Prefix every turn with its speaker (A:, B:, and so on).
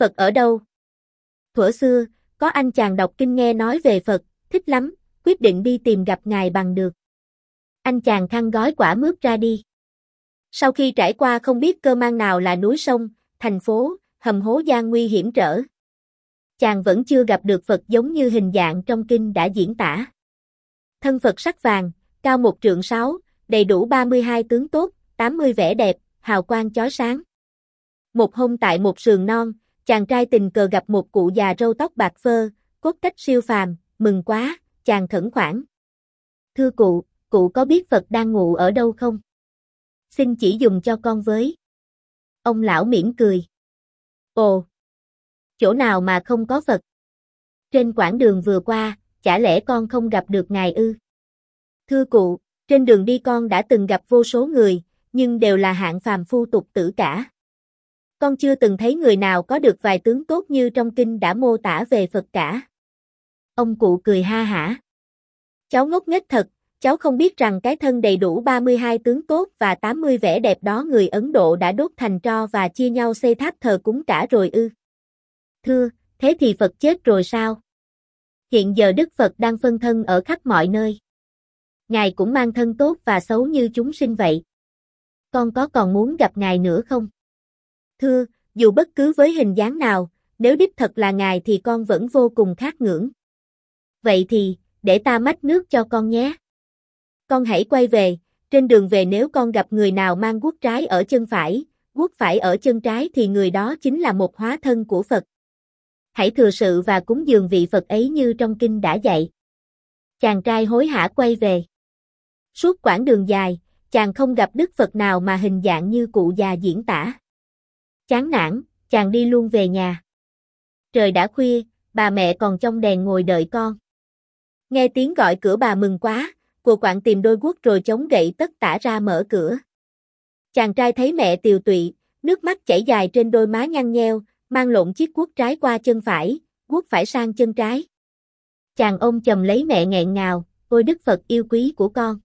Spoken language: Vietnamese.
A: Phật ở đâu? Thuở xưa, có anh chàng đọc kinh nghe nói về Phật, thích lắm, quyết định đi tìm gặp ngài bằng được. Anh chàng khăn gói quả mướp ra đi. Sau khi trải qua không biết cơ mang nào là núi sông, thành phố, hầm hố gian nguy hiểm trở. Chàng vẫn chưa gặp được Phật giống như hình dạng trong kinh đã diễn tả. Thân Phật sắc vàng, cao một trượng sáu, đầy đủ 32 tướng tốt, 80 vẻ đẹp, hào quang chói sáng. Một hôm tại một sườn non, chàng trai tình cờ gặp một cụ già râu tóc bạc phơ, cốt cách siêu phàm, mừng quá, chàng khẩn khoản. Thưa cụ, cụ có biết Phật đang ngủ ở đâu không? Xin chỉ dùng cho con với. Ông lão mỉm cười. Ồ! Chỗ nào mà không có Phật? Trên quãng đường vừa qua, chả lẽ con không gặp được ngài ư? Thưa cụ, trên đường đi con đã từng gặp vô số người, nhưng đều là hạng phàm phu tục tử cả. Con chưa từng thấy người nào có được vài tướng tốt như trong kinh đã mô tả về Phật cả. Ông cụ cười ha hả. Cháu ngốc nghếch thật, cháu không biết rằng cái thân đầy đủ 32 tướng tốt và 80 vẻ đẹp đó người Ấn Độ đã đốt thành tro và chia nhau xây tháp thờ cúng cả rồi ư. Thưa, thế thì Phật chết rồi sao? Hiện giờ Đức Phật đang phân thân ở khắp mọi nơi. Ngài cũng mang thân tốt và xấu như chúng sinh vậy. Con có còn muốn gặp Ngài nữa không? Thưa, dù bất cứ với hình dáng nào, nếu đích thật là Ngài thì con vẫn vô cùng khát ngưỡng. Vậy thì, để ta mách nước cho con nhé. Con hãy quay về, trên đường về nếu con gặp người nào mang guốc trái ở chân phải, guốc phải ở chân trái thì người đó chính là một hóa thân của Phật. Hãy thừa sự và cúng dường vị Phật ấy như trong kinh đã dạy. Chàng trai hối hả quay về. Suốt quãng đường dài, chàng không gặp Đức Phật nào mà hình dạng như cụ già diễn tả. Chán nản, chàng đi luôn về nhà. Trời đã khuya, bà mẹ còn trong đèn ngồi đợi con. Nghe tiếng gọi cửa bà mừng quá, cô quạng tìm đôi guốc rồi chống gậy tất tả ra mở cửa. Chàng trai thấy mẹ tiều tụy, nước mắt chảy dài trên đôi má nhăn nheo, mang lộn chiếc guốc trái qua chân phải, guốc phải sang chân trái. Chàng ôm chầm lấy mẹ nghẹn ngào, ôi Đức Phật yêu quý của con.